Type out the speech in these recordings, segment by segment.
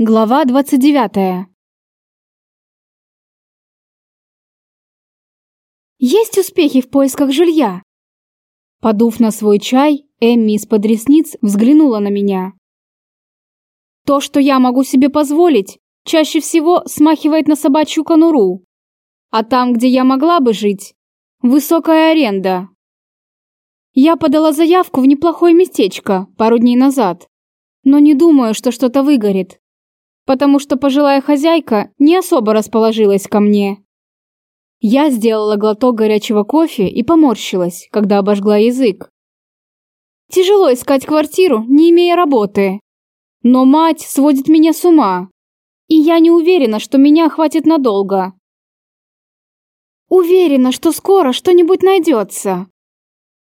Глава 29. Есть успехи в поисках жилья. Подув на свой чай, Эмми из-под ресниц взглянула на меня. То, что я могу себе позволить, чаще всего смахивает на собачью конуру. А там, где я могла бы жить, высокая аренда. Я подала заявку в неплохое местечко пару дней назад, но не думаю, что что-то выгорит потому что пожилая хозяйка не особо расположилась ко мне. Я сделала глоток горячего кофе и поморщилась, когда обожгла язык. Тяжело искать квартиру, не имея работы. Но мать сводит меня с ума, и я не уверена, что меня хватит надолго. Уверена, что скоро что-нибудь найдется.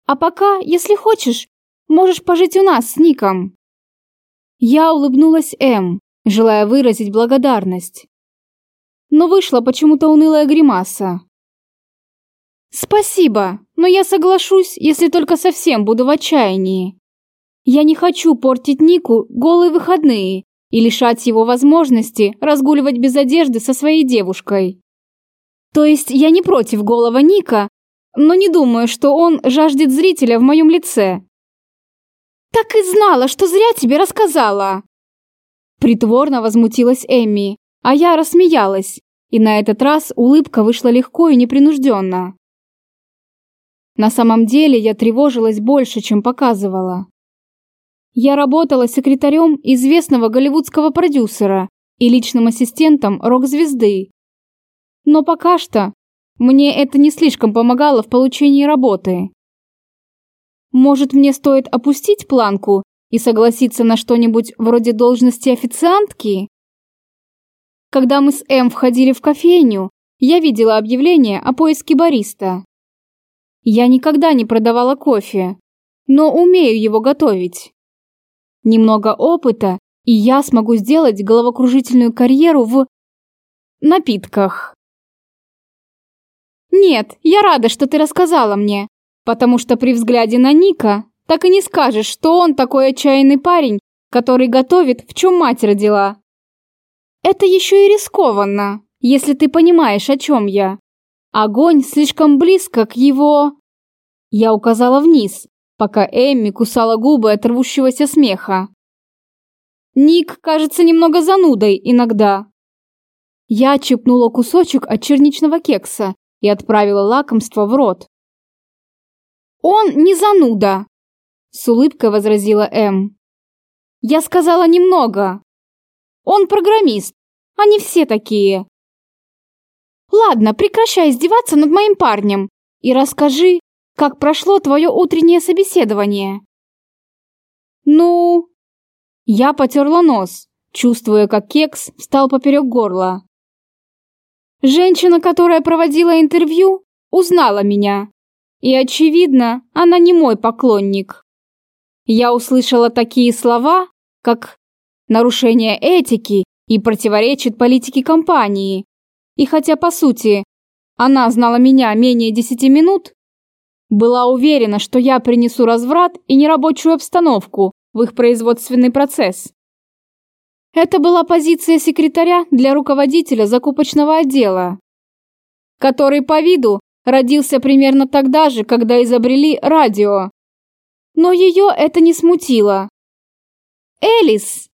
А пока, если хочешь, можешь пожить у нас с Ником. Я улыбнулась М, желая выразить благодарность. Но вышла почему-то унылая гримаса. «Спасибо, но я соглашусь, если только совсем буду в отчаянии. Я не хочу портить Нику голые выходные и лишать его возможности разгуливать без одежды со своей девушкой. То есть я не против голого Ника, но не думаю, что он жаждет зрителя в моем лице. Так и знала, что зря тебе рассказала. Притворно возмутилась Эмми, а я рассмеялась, и на этот раз улыбка вышла легко и непринужденно. На самом деле я тревожилась больше, чем показывала. Я работала секретарем известного голливудского продюсера и личным ассистентом рок-звезды. Но пока что мне это не слишком помогало в получении работы. Может, мне стоит опустить планку и согласиться на что-нибудь вроде должности официантки? Когда мы с М входили в кофейню, я видела объявление о поиске бариста. Я никогда не продавала кофе, но умею его готовить. Немного опыта, и я смогу сделать головокружительную карьеру в напитках. Нет, я рада, что ты рассказала мне, потому что при взгляде на Ника так и не скажешь, что он такой отчаянный парень, который готовит, в чем мать родила. Это еще и рискованно, если ты понимаешь, о чем я. Огонь слишком близко к его... Я указала вниз, пока Эмми кусала губы от рвущегося смеха. Ник кажется немного занудой иногда. Я чипнула кусочек от черничного кекса и отправила лакомство в рот. Он не зануда, с улыбкой возразила М. Я сказала немного. Он программист. Они все такие. Ладно, прекращай издеваться над моим парнем и расскажи, как прошло твое утреннее собеседование. Ну, я потерла нос, чувствуя, как кекс встал поперек горла. Женщина, которая проводила интервью, узнала меня. И, очевидно, она не мой поклонник я услышала такие слова, как «нарушение этики» и «противоречит политике компании». И хотя, по сути, она знала меня менее десяти минут, была уверена, что я принесу разврат и нерабочую обстановку в их производственный процесс. Это была позиция секретаря для руководителя закупочного отдела, который по виду родился примерно тогда же, когда изобрели радио. Но ее это не смутило. Элис!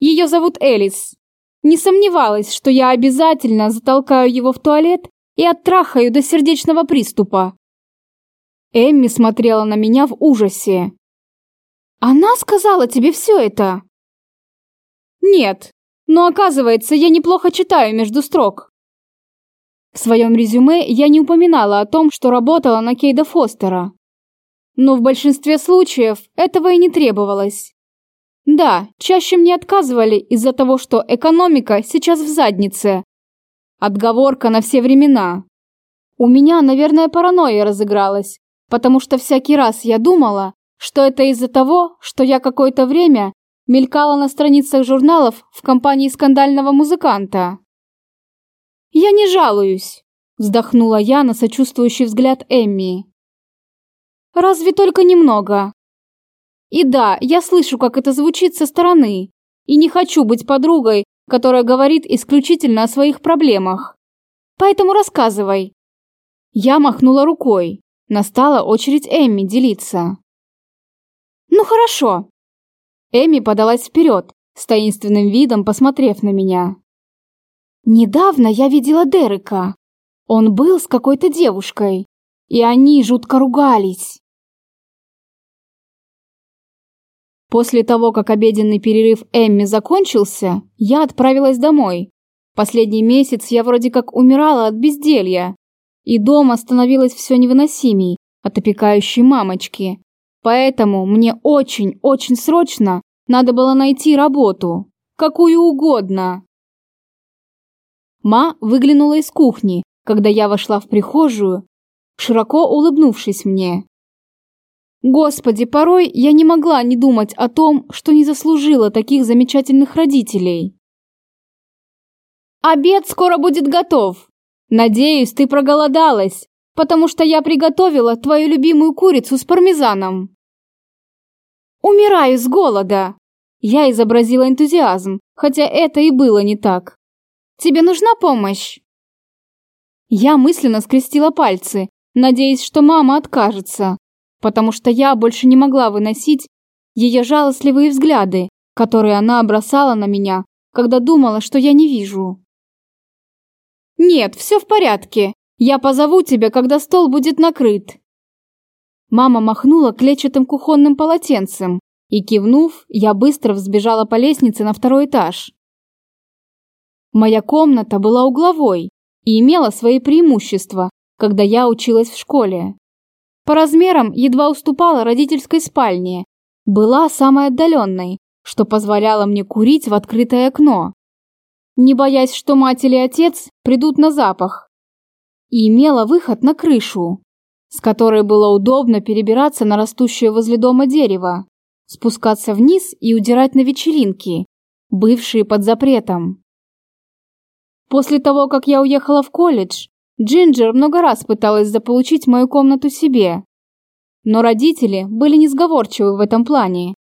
Ее зовут Элис. Не сомневалась, что я обязательно затолкаю его в туалет и оттрахаю до сердечного приступа. Эмми смотрела на меня в ужасе. «Она сказала тебе все это?» «Нет, но оказывается, я неплохо читаю между строк». В своем резюме я не упоминала о том, что работала на Кейда Фостера. Но в большинстве случаев этого и не требовалось. Да, чаще мне отказывали из-за того, что экономика сейчас в заднице. Отговорка на все времена. У меня, наверное, паранойя разыгралась, потому что всякий раз я думала, что это из-за того, что я какое-то время мелькала на страницах журналов в компании скандального музыканта. «Я не жалуюсь», – вздохнула я на сочувствующий взгляд Эмми. Разве только немного. И да, я слышу, как это звучит со стороны. И не хочу быть подругой которая говорит исключительно о своих проблемах. Поэтому рассказывай. Я махнула рукой. Настала очередь Эмми делиться. Ну хорошо. Эми подалась вперед, с таинственным видом посмотрев на меня. Недавно я видела Дерека. Он был с какой-то девушкой, и они жутко ругались. После того, как обеденный перерыв Эмми закончился, я отправилась домой. Последний месяц я вроде как умирала от безделья, и дома становилось все невыносимей от опекающей мамочки. Поэтому мне очень-очень срочно надо было найти работу, какую угодно. Ма выглянула из кухни, когда я вошла в прихожую, широко улыбнувшись мне. Господи, порой я не могла не думать о том, что не заслужила таких замечательных родителей. Обед скоро будет готов. Надеюсь, ты проголодалась, потому что я приготовила твою любимую курицу с пармезаном. Умираю с голода. Я изобразила энтузиазм, хотя это и было не так. Тебе нужна помощь? Я мысленно скрестила пальцы, надеясь, что мама откажется потому что я больше не могла выносить ее жалостливые взгляды, которые она бросала на меня, когда думала, что я не вижу. «Нет, все в порядке. Я позову тебя, когда стол будет накрыт». Мама махнула клетчатым кухонным полотенцем, и, кивнув, я быстро взбежала по лестнице на второй этаж. Моя комната была угловой и имела свои преимущества, когда я училась в школе. По размерам едва уступала родительской спальне. Была самой отдаленной, что позволяло мне курить в открытое окно. Не боясь, что мать или отец придут на запах. И имела выход на крышу, с которой было удобно перебираться на растущее возле дома дерево, спускаться вниз и удирать на вечеринки, бывшие под запретом. После того, как я уехала в колледж, Джинджер много раз пыталась заполучить мою комнату себе. Но родители были несговорчивы в этом плане.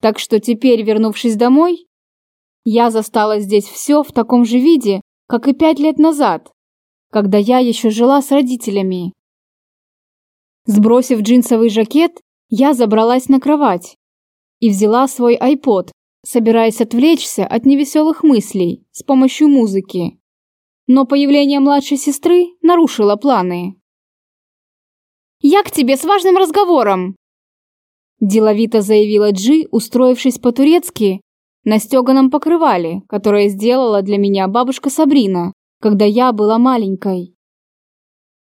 Так что теперь, вернувшись домой, я застала здесь все в таком же виде, как и пять лет назад, когда я еще жила с родителями. Сбросив джинсовый жакет, я забралась на кровать и взяла свой iPod, собираясь отвлечься от невеселых мыслей с помощью музыки но появление младшей сестры нарушило планы. «Я к тебе с важным разговором!» Деловито заявила Джи, устроившись по-турецки на стеганом покрывале, которое сделала для меня бабушка Сабрина, когда я была маленькой.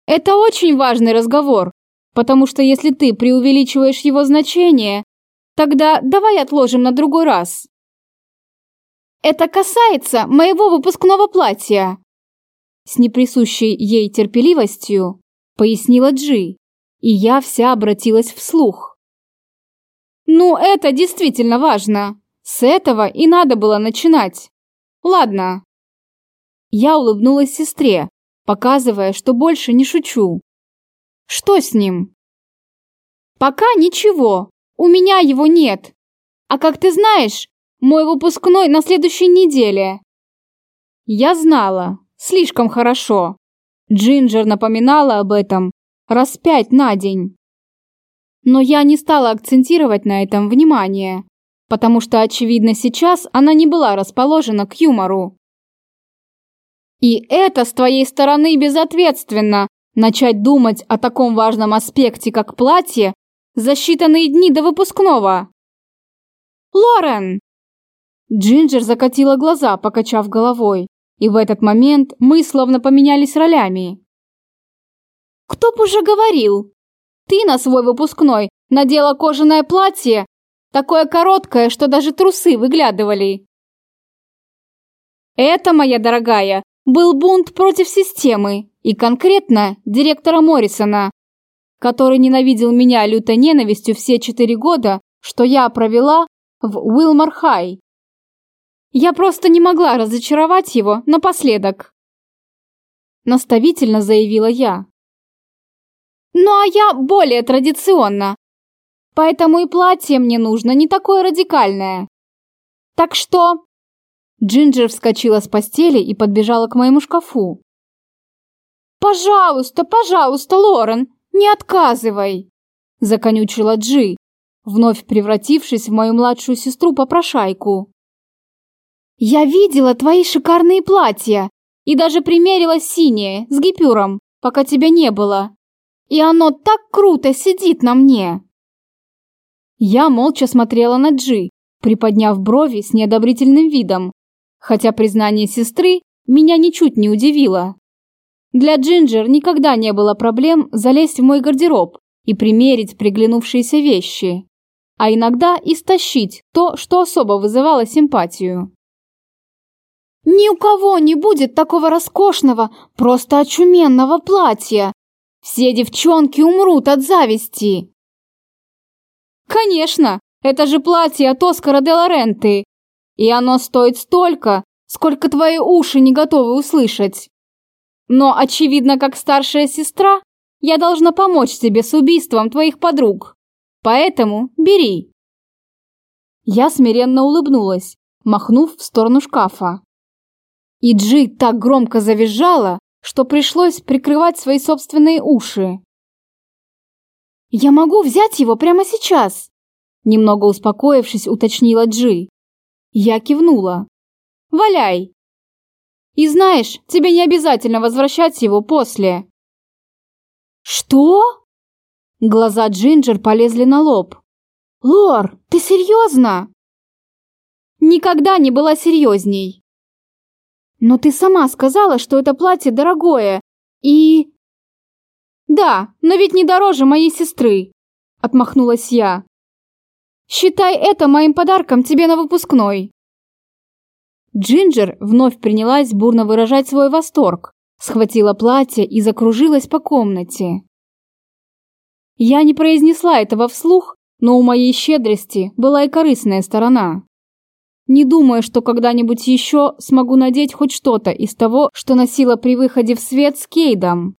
«Это очень важный разговор, потому что если ты преувеличиваешь его значение, тогда давай отложим на другой раз». «Это касается моего выпускного платья», с неприсущей ей терпеливостью пояснила Джи, и я вся обратилась вслух. «Ну, это действительно важно. С этого и надо было начинать. Ладно». Я улыбнулась сестре, показывая, что больше не шучу. «Что с ним?» «Пока ничего. У меня его нет. А как ты знаешь, мой выпускной на следующей неделе». Я знала, Слишком хорошо. Джинджер напоминала об этом раз пять на день. Но я не стала акцентировать на этом внимание, потому что, очевидно, сейчас она не была расположена к юмору. И это с твоей стороны безответственно, начать думать о таком важном аспекте, как платье, за считанные дни до выпускного. Лорен! Джинджер закатила глаза, покачав головой. И в этот момент мы словно поменялись ролями. «Кто б уже говорил? Ты на свой выпускной надела кожаное платье, такое короткое, что даже трусы выглядывали». «Это, моя дорогая, был бунт против системы, и конкретно директора Моррисона, который ненавидел меня лютой ненавистью все четыре года, что я провела в Уилмар-Хай. Я просто не могла разочаровать его напоследок. Наставительно заявила я. Ну а я более традиционно. Поэтому и платье мне нужно не такое радикальное. Так что... Джинджер вскочила с постели и подбежала к моему шкафу. «Пожалуйста, пожалуйста, Лорен, не отказывай!» Законючила Джи, вновь превратившись в мою младшую сестру-попрошайку. «Я видела твои шикарные платья и даже примерила синее с гипюром, пока тебя не было. И оно так круто сидит на мне!» Я молча смотрела на Джи, приподняв брови с неодобрительным видом, хотя признание сестры меня ничуть не удивило. Для Джинджер никогда не было проблем залезть в мой гардероб и примерить приглянувшиеся вещи, а иногда и стащить то, что особо вызывало симпатию. «Ни у кого не будет такого роскошного, просто очуменного платья! Все девчонки умрут от зависти!» «Конечно! Это же платье от Оскара де Лоренты! И оно стоит столько, сколько твои уши не готовы услышать. Но, очевидно, как старшая сестра, я должна помочь тебе с убийством твоих подруг. Поэтому бери. Я смиренно улыбнулась, махнув в сторону шкафа. И Джи так громко завизжала, что пришлось прикрывать свои собственные уши. «Я могу взять его прямо сейчас?» Немного успокоившись, уточнила Джи. Я кивнула. «Валяй!» «И знаешь, тебе не обязательно возвращать его после». «Что?» Глаза Джинджер полезли на лоб. «Лор, ты серьезно?» «Никогда не была серьезней». «Но ты сама сказала, что это платье дорогое, и...» «Да, но ведь не дороже моей сестры», — отмахнулась я. Считай это моим подарком тебе на выпускной. Джинджер вновь принялась бурно выражать свой восторг, схватила платье и закружилась по комнате. Я не произнесла этого вслух, но у моей щедрости была и корыстная сторона. Не думаю, что когда-нибудь еще смогу надеть хоть что-то из того, что носила при выходе в свет с Кейдом.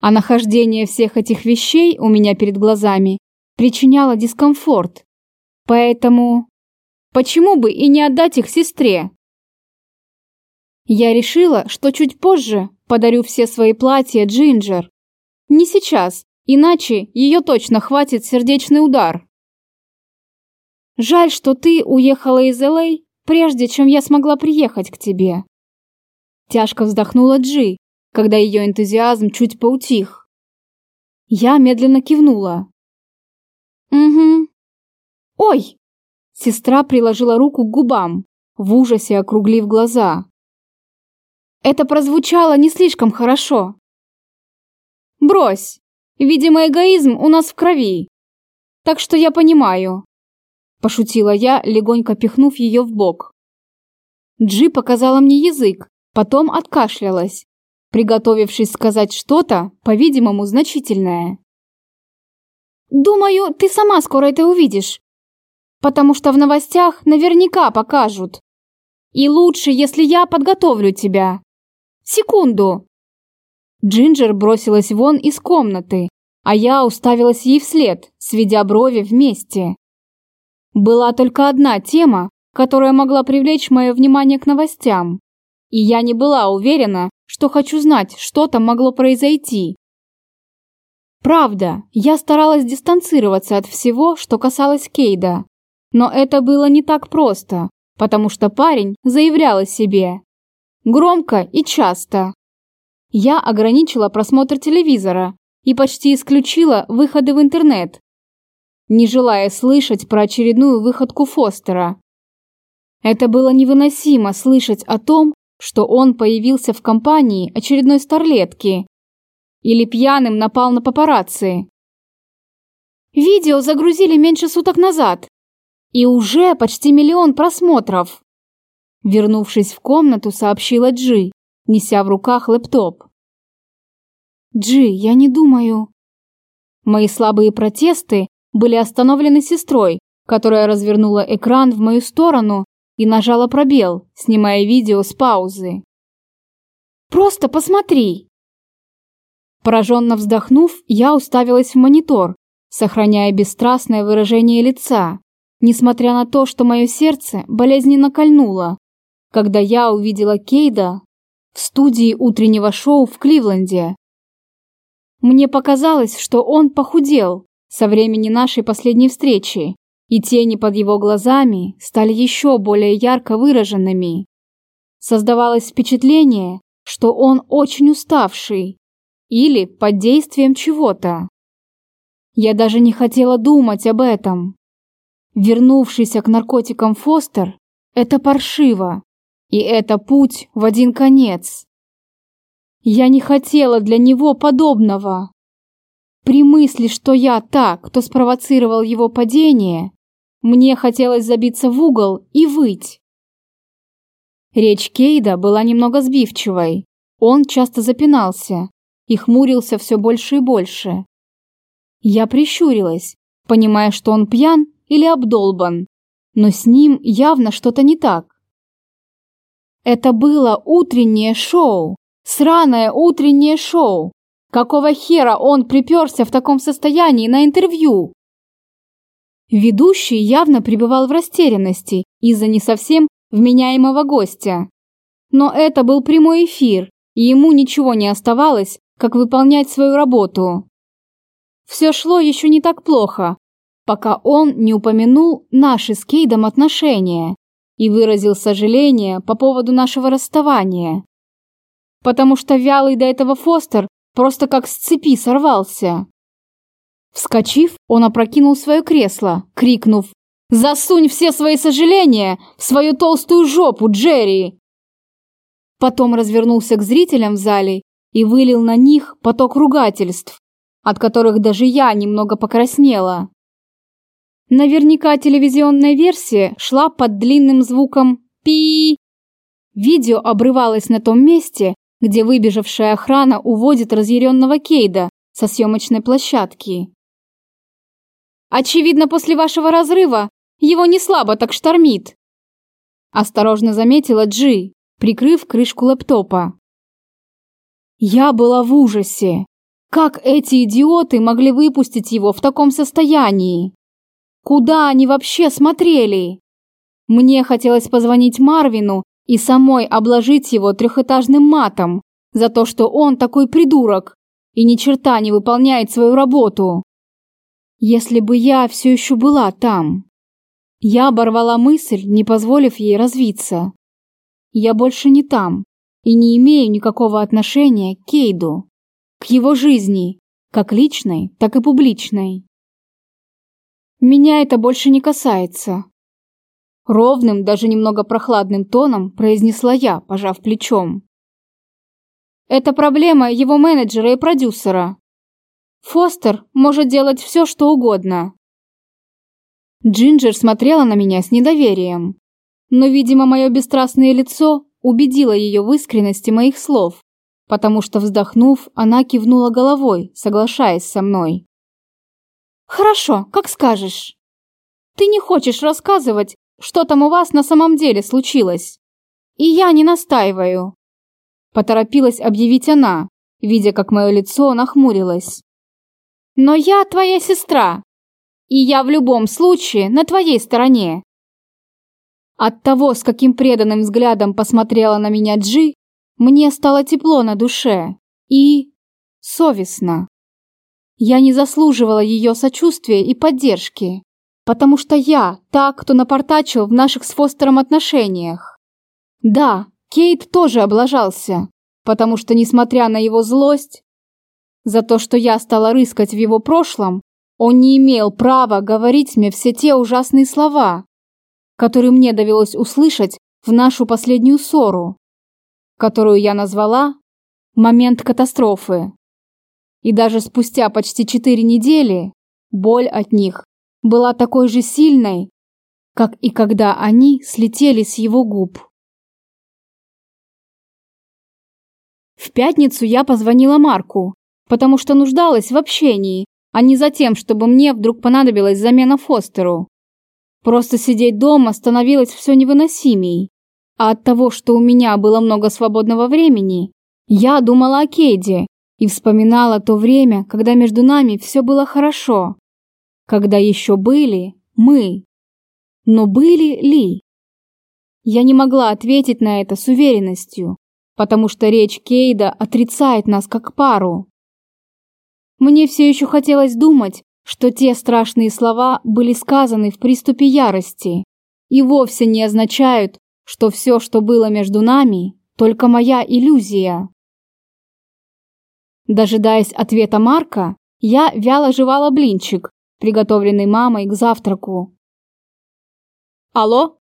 А нахождение всех этих вещей у меня перед глазами причиняло дискомфорт. Поэтому почему бы и не отдать их сестре? Я решила, что чуть позже подарю все свои платья Джинджер. Не сейчас, иначе ее точно хватит сердечный удар. Жаль, что ты уехала из Л.А., прежде чем я смогла приехать к тебе. Тяжко вздохнула Джи, когда ее энтузиазм чуть поутих. Я медленно кивнула. «Угу». «Ой!» Сестра приложила руку к губам, в ужасе округлив глаза. Это прозвучало не слишком хорошо. «Брось! Видимо, эгоизм у нас в крови. Так что я понимаю», – пошутила я, легонько пихнув ее в бок. Джи показала мне язык, потом откашлялась, приготовившись сказать что-то, по-видимому, значительное. Думаю, ты сама скоро это увидишь. Потому что в новостях наверняка покажут. И лучше, если я подготовлю тебя. Секунду. Джинджер бросилась вон из комнаты, а я уставилась ей вслед, сведя брови вместе. Была только одна тема, которая могла привлечь мое внимание к новостям. И я не была уверена, что хочу знать, что там могло произойти. Правда, я старалась дистанцироваться от всего, что касалось Кейда. Но это было не так просто, потому что парень заявлял о себе. Громко и часто. Я ограничила просмотр телевизора и почти исключила выходы в интернет, не желая слышать про очередную выходку Фостера. Это было невыносимо слышать о том, что он появился в компании очередной старлетки или пьяным напал на папарацци. Видео загрузили меньше суток назад. И уже почти миллион просмотров. Вернувшись в комнату, сообщила Джи, неся в руках лэптоп. Джи, я не думаю. Мои слабые протесты были остановлены сестрой, которая развернула экран в мою сторону и нажала пробел, снимая видео с паузы. Просто посмотри. Пораженно вздохнув, я уставилась в монитор, сохраняя бесстрастное выражение лица, несмотря на то, что мое сердце болезненно кольнуло, когда я увидела Кейда в студии утреннего шоу в Кливленде. Мне показалось, что он похудел со времени нашей последней встречи, и тени под его глазами стали еще более ярко выраженными. Создавалось впечатление, что он очень уставший или под действием чего-то. Я даже не хотела думать об этом. Вернувшийся к наркотикам Фостер – это паршиво, и это путь в один конец. Я не хотела для него подобного. При мысли, что я та, кто спровоцировал его падение, мне хотелось забиться в угол и выть. Речь Кейда была немного сбивчивой. Он часто запинался и хмурился все больше и больше. Я прищурилась, понимая, что он пьян или обдолбан, но с ним явно что-то не так. Это было утреннее шоу, сраное утреннее шоу. Какого хера он приперся в таком состоянии на интервью? Ведущий явно пребывал в растерянности из-за не совсем вменяемого гостя. Но это был прямой эфир, и ему ничего не оставалось, как выполнять свою работу. Все шло еще не так плохо, пока он не упомянул наши с Кейдом отношения и выразил сожаление по поводу нашего расставания. Потому что вялый до этого Фостер просто как с цепи сорвался. Вскочив, он опрокинул свое кресло, крикнув «Засунь все свои сожаления в свою толстую жопу, Джерри!» Потом развернулся к зрителям в зале и вылил на них поток ругательств, от которых даже я немного покраснела. Наверняка телевизионная версия шла под длинным звуком «пи». Видео обрывалось на том месте, где выбежавшая охрана уводит разъяренного Кейда со съемочной площадки. «Очевидно, после вашего разрыва его не слабо так штормит», осторожно заметила Джи, прикрыв крышку лэптопа. Я была в ужасе. Как эти идиоты могли выпустить его в таком состоянии? Куда они вообще смотрели? Мне хотелось позвонить Марвину и самой обложить его трехэтажным матом за то, что он такой придурок и ни черта не выполняет свою работу. Если бы я все еще была там. Я оборвала мысль, не позволив ей развиться. Я больше не там и не имею никакого отношения к Кейду, к его жизни, как личной, так и публичной. Меня это больше не касается. Ровным, даже немного прохладным тоном произнесла я, пожав плечом. Это проблема его менеджера и продюсера. Фостер может делать все, что угодно. Джинджер смотрела на меня с недоверием, но, видимо, мое бесстрастное лицо убедило ее в искренности моих слов, потому что, вздохнув, она кивнула головой, соглашаясь со мной. Хорошо, как скажешь. Ты не хочешь рассказывать, что там у вас на самом деле случилось. И я не настаиваю. Поторопилась объявить она, видя, как мое лицо нахмурилось. Но я твоя сестра, и я в любом случае на твоей стороне. От того, с каким преданным взглядом посмотрела на меня Джи, мне стало тепло на душе и совестно. Я не заслуживала ее сочувствия и поддержки, потому что я та, кто напортачил в наших с Фостером отношениях. Да, Кейт тоже облажался, потому что, несмотря на его злость, за то, что я стала рыскать в его прошлом, он не имел права говорить мне все те ужасные слова, которые мне довелось услышать в нашу последнюю ссору, которую я назвала «момент катастрофы». И даже спустя почти четыре недели боль от них была такой же сильной, как и когда они слетели с его губ. В пятницу я позвонила Марку, потому что нуждалась в общении, а не за тем, чтобы мне вдруг понадобилась замена Фостеру. Просто сидеть дома становилось все невыносимей, а от того, что у меня было много свободного времени, я думала о Кейде и вспоминала то время, когда между нами все было хорошо, когда еще были мы. Но были ли? Я не могла ответить на это с уверенностью, потому что речь Кейда отрицает нас как пару. Мне все еще хотелось думать, что те страшные слова были сказаны в приступе ярости и вовсе не означают, что все, что было между нами, только моя иллюзия. Дожидаясь ответа Марка, я вяло жевала блинчик, приготовленный мамой к завтраку. «Алло?»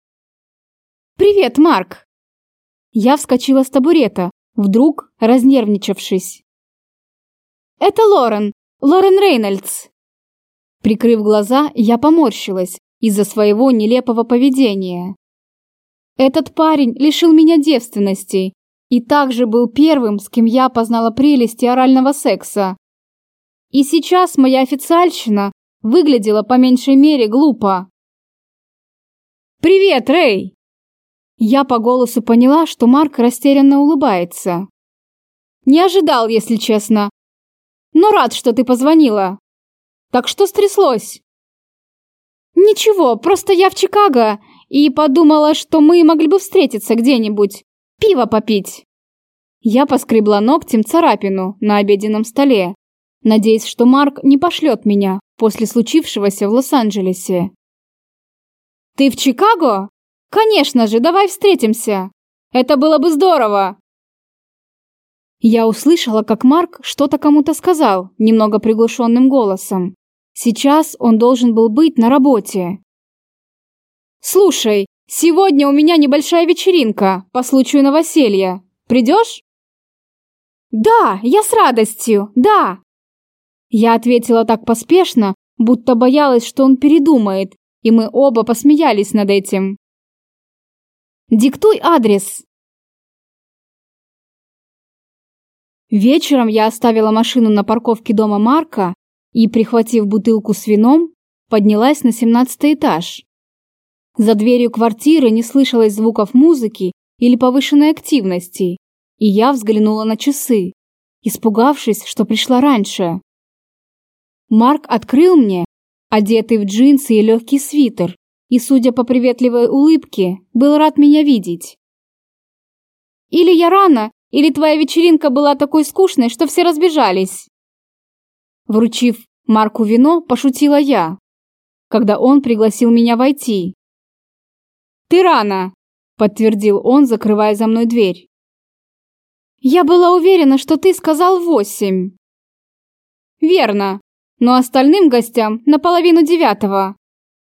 «Привет, Марк!» Я вскочила с табурета, вдруг разнервничавшись. «Это Лорен, Лорен Рейнольдс!» Прикрыв глаза, я поморщилась из-за своего нелепого поведения. Этот парень лишил меня девственности и также был первым, с кем я познала прелести орального секса. И сейчас моя официальщина выглядела по меньшей мере глупо. «Привет, Рэй!» Я по голосу поняла, что Марк растерянно улыбается. «Не ожидал, если честно. Но рад, что ты позвонила. Так что стряслось?» «Ничего, просто я в Чикаго и подумала, что мы могли бы встретиться где-нибудь, пиво попить». Я поскребла ногтем царапину на обеденном столе, надеясь, что Марк не пошлет меня после случившегося в Лос-Анджелесе. «Ты в Чикаго? Конечно же, давай встретимся! Это было бы здорово!» Я услышала, как Марк что-то кому-то сказал, немного приглушенным голосом. Сейчас он должен был быть на работе. «Слушай, сегодня у меня небольшая вечеринка по случаю новоселья. Придешь?» «Да, я с радостью, да!» Я ответила так поспешно, будто боялась, что он передумает, и мы оба посмеялись над этим. «Диктуй адрес!» Вечером я оставила машину на парковке дома Марка и, прихватив бутылку с вином, поднялась на семнадцатый этаж. За дверью квартиры не слышалось звуков музыки или повышенной активности, и я взглянула на часы, испугавшись, что пришла раньше. Марк открыл мне, одетый в джинсы и легкий свитер, и, судя по приветливой улыбке, был рад меня видеть. «Или я рано, или твоя вечеринка была такой скучной, что все разбежались?» Вручив Марку вино, пошутила я, когда он пригласил меня войти. «Ты рано!» – подтвердил он, закрывая за мной дверь. «Я была уверена, что ты сказал восемь». «Верно, но остальным гостям наполовину девятого.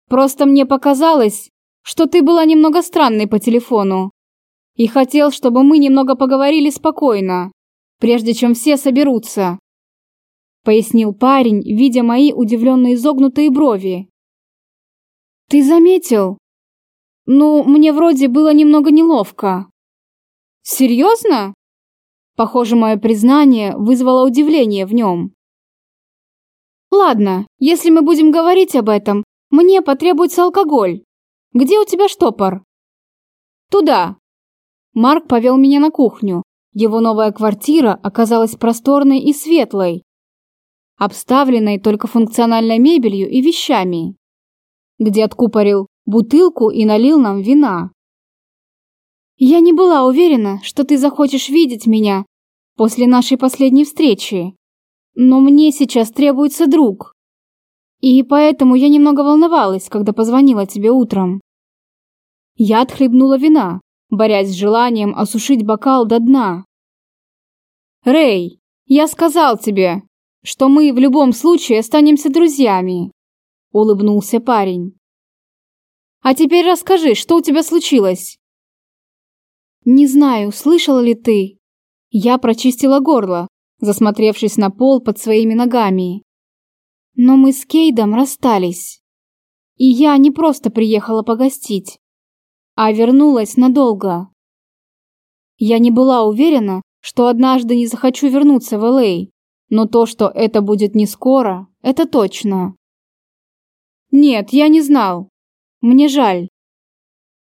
Просто мне показалось, что ты была немного странной по телефону и хотел, чтобы мы немного поговорили спокойно, прежде чем все соберутся пояснил парень, видя мои удивленные изогнутые брови. Ты заметил? Ну, мне вроде было немного неловко. Серьезно? Похоже, мое признание вызвало удивление в нем. Ладно, если мы будем говорить об этом, мне потребуется алкоголь. Где у тебя штопор? Туда. Марк повел меня на кухню. Его новая квартира оказалась просторной и светлой, обставленной только функциональной мебелью и вещами, где откупорил бутылку и налил нам вина. Я не была уверена, что ты захочешь видеть меня после нашей последней встречи, но мне сейчас требуется друг. И поэтому я немного волновалась, когда позвонила тебе утром. Я отхлебнула вина, борясь с желанием осушить бокал до дна. Рэй, я сказал тебе, что мы в любом случае останемся друзьями», — улыбнулся парень. «А теперь расскажи, что у тебя случилось?» «Не знаю, слышала ли ты?» Я прочистила горло, засмотревшись на пол под своими ногами. Но мы с Кейдом расстались. И я не просто приехала погостить, а вернулась надолго. Я не была уверена, что однажды не захочу вернуться в Л.А., но то, что это будет не скоро, это точно. Нет, я не знал. Мне жаль.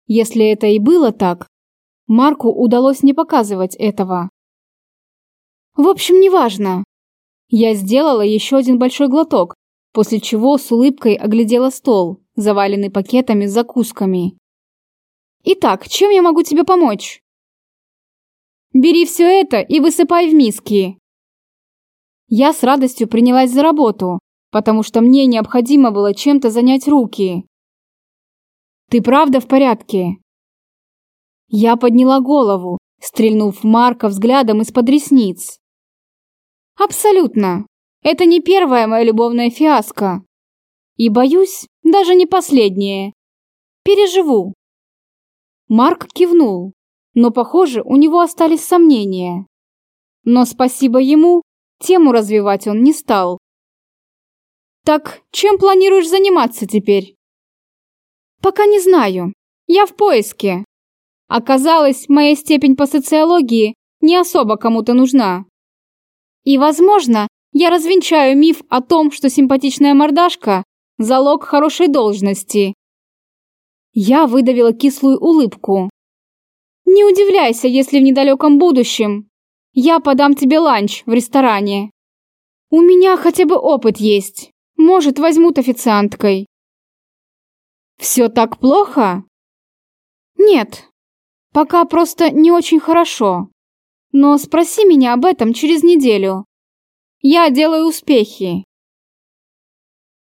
Если это и было так, Марку удалось не показывать этого. В общем, неважно. Я сделала еще один большой глоток, после чего с улыбкой оглядела стол, заваленный пакетами с закусками. Итак, чем я могу тебе помочь? Бери все это и высыпай в миски. Я с радостью принялась за работу, потому что мне необходимо было чем-то занять руки. Ты правда в порядке? Я подняла голову, стрельнув Марка взглядом из-под ресниц. Абсолютно. Это не первая моя любовная фиаско. И, боюсь, даже не последнее. Переживу. Марк кивнул, но, похоже, у него остались сомнения. Но спасибо ему, тему развивать он не стал. Так, чем планируешь заниматься теперь? Пока не знаю. Я в поиске. Оказалось, моя степень по социологии не особо кому-то нужна. И, возможно, я развенчаю миф о том, что симпатичная мордашка – залог хорошей должности. Я выдавила кислую улыбку. Не удивляйся, если в недалеком будущем я подам тебе ланч в ресторане. У меня хотя бы опыт есть. Может, возьмут официанткой. Все так плохо? Нет. Пока просто не очень хорошо. Но спроси меня об этом через неделю. Я делаю успехи.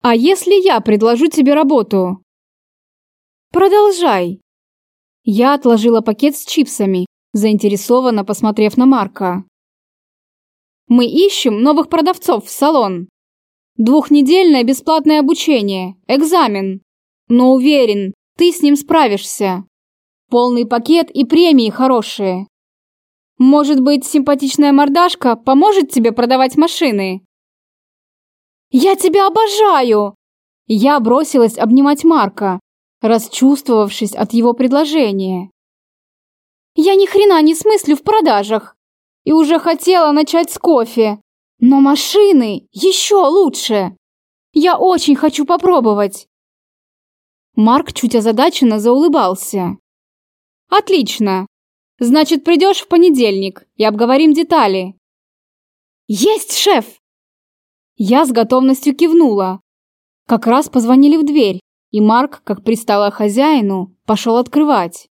А если я предложу тебе работу? Продолжай. Я отложила пакет с чипсами, заинтересованно посмотрев на Марка. Мы ищем новых продавцов в салон. Двухнедельное бесплатное обучение, экзамен. Но уверен, ты с ним справишься. Полный пакет и премии хорошие. Может быть, симпатичная мордашка поможет тебе продавать машины? Я тебя обожаю! Я бросилась обнимать Марка, расчувствовавшись от его предложения. Я ни хрена не смыслю в продажах и уже хотела начать с кофе. Но машины еще лучше. Я очень хочу попробовать. Марк чуть озадаченно заулыбался. Отлично. Значит, придешь в понедельник и обговорим детали. Есть, шеф! Я с готовностью кивнула. Как раз позвонили в дверь, и Марк, как пристало хозяину, пошел открывать.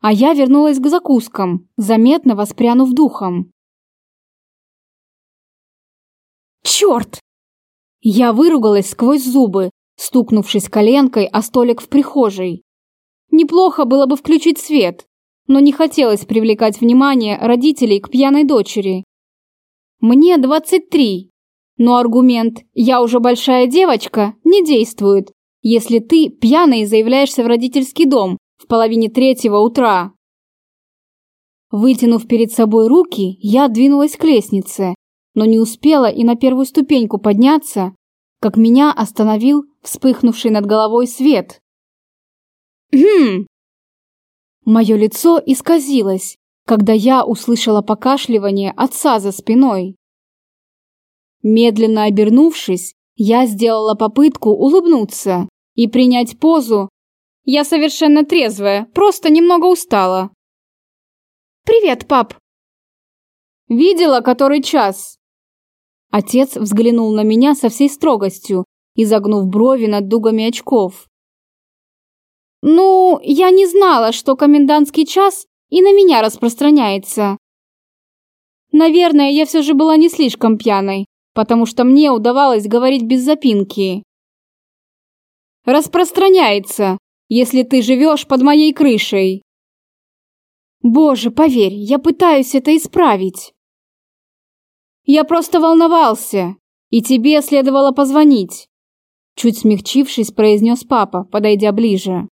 А я вернулась к закускам, заметно воспрянув духом. Черт! Я выругалась сквозь зубы, стукнувшись коленкой о столик в прихожей. Неплохо было бы включить свет, но не хотелось привлекать внимание родителей к пьяной дочери. Мне 23, но аргумент «я уже большая девочка» не действует, если ты пьяный заявляешься в родительский дом в половине третьего утра. Вытянув перед собой руки, я двинулась к лестнице, но не успела и на первую ступеньку подняться, как меня остановил вспыхнувший над головой свет. «Хм!» Мое лицо исказилось, когда я услышала покашливание отца за спиной. Медленно обернувшись, я сделала попытку улыбнуться и принять позу. Я совершенно трезвая, просто немного устала. «Привет, пап!» «Видела, который час?» Отец взглянул на меня со всей строгостью, изогнув брови над дугами очков. «Ну, я не знала, что комендантский час и на меня распространяется. Наверное, я все же была не слишком пьяной, потому что мне удавалось говорить без запинки. Распространяется, если ты живешь под моей крышей. Боже, поверь, я пытаюсь это исправить. Я просто волновался, и тебе следовало позвонить. Чуть смягчившись, произнес папа, подойдя ближе.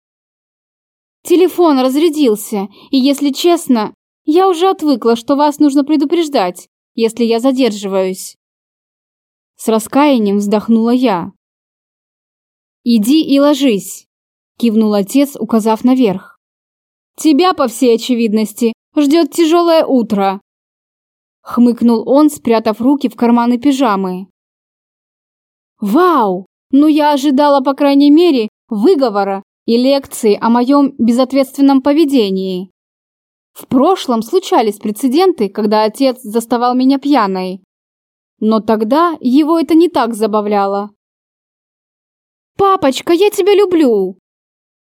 Телефон разрядился, и, если честно, я уже отвыкла, что вас нужно предупреждать, если я задерживаюсь. С раскаянием вздохнула я. «Иди и ложись», – кивнул отец, указав наверх. «Тебя, по всей очевидности, ждет тяжелое утро, Хмыкнул он, спрятав руки в карманы пижамы. Вау! Ну я ожидала, по крайней мере, выговора и лекции о моем безответственном поведении. В прошлом случались прецеденты, когда отец заставал меня пьяной. Но тогда его это не так забавляло. «Папочка, я тебя люблю!»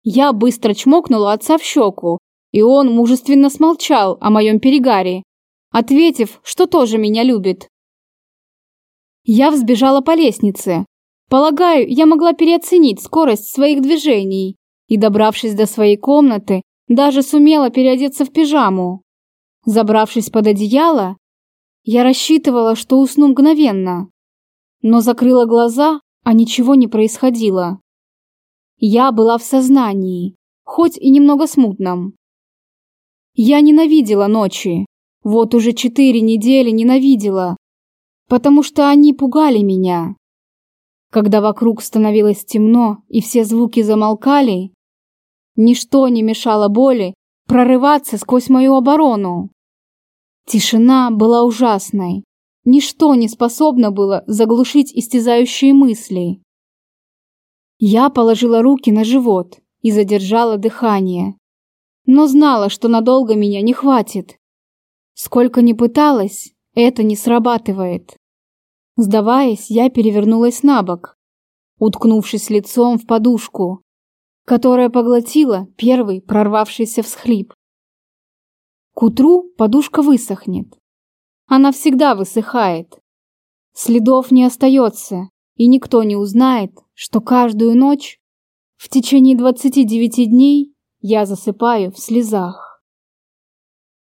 Я быстро чмокнула отца в щеку, и он мужественно смолчал о моем перегаре, ответив, что тоже меня любит. Я взбежала по лестнице. Полагаю, я могла переоценить скорость своих движений и, добравшись до своей комнаты, даже сумела переодеться в пижаму. Забравшись под одеяло, я рассчитывала, что усну мгновенно, но закрыла глаза, а ничего не происходило. Я была в сознании, хоть и немного смутном. Я ненавидела ночи. Вот уже четыре недели ненавидела, потому что они пугали меня. Когда вокруг становилось темно и все звуки замолкали, ничто не мешало боли прорываться сквозь мою оборону. Тишина была ужасной. Ничто не способно было заглушить истязающие мысли. Я положила руки на живот и задержала дыхание, но знала, что надолго меня не хватит. Сколько ни пыталась, это не срабатывает. Сдаваясь, я перевернулась на бок, уткнувшись лицом в подушку, которая поглотила первый прорвавшийся всхлип. К утру подушка высохнет. Она всегда высыхает. Следов не остается, и никто не узнает, что каждую ночь в течение 29 дней я засыпаю в слезах.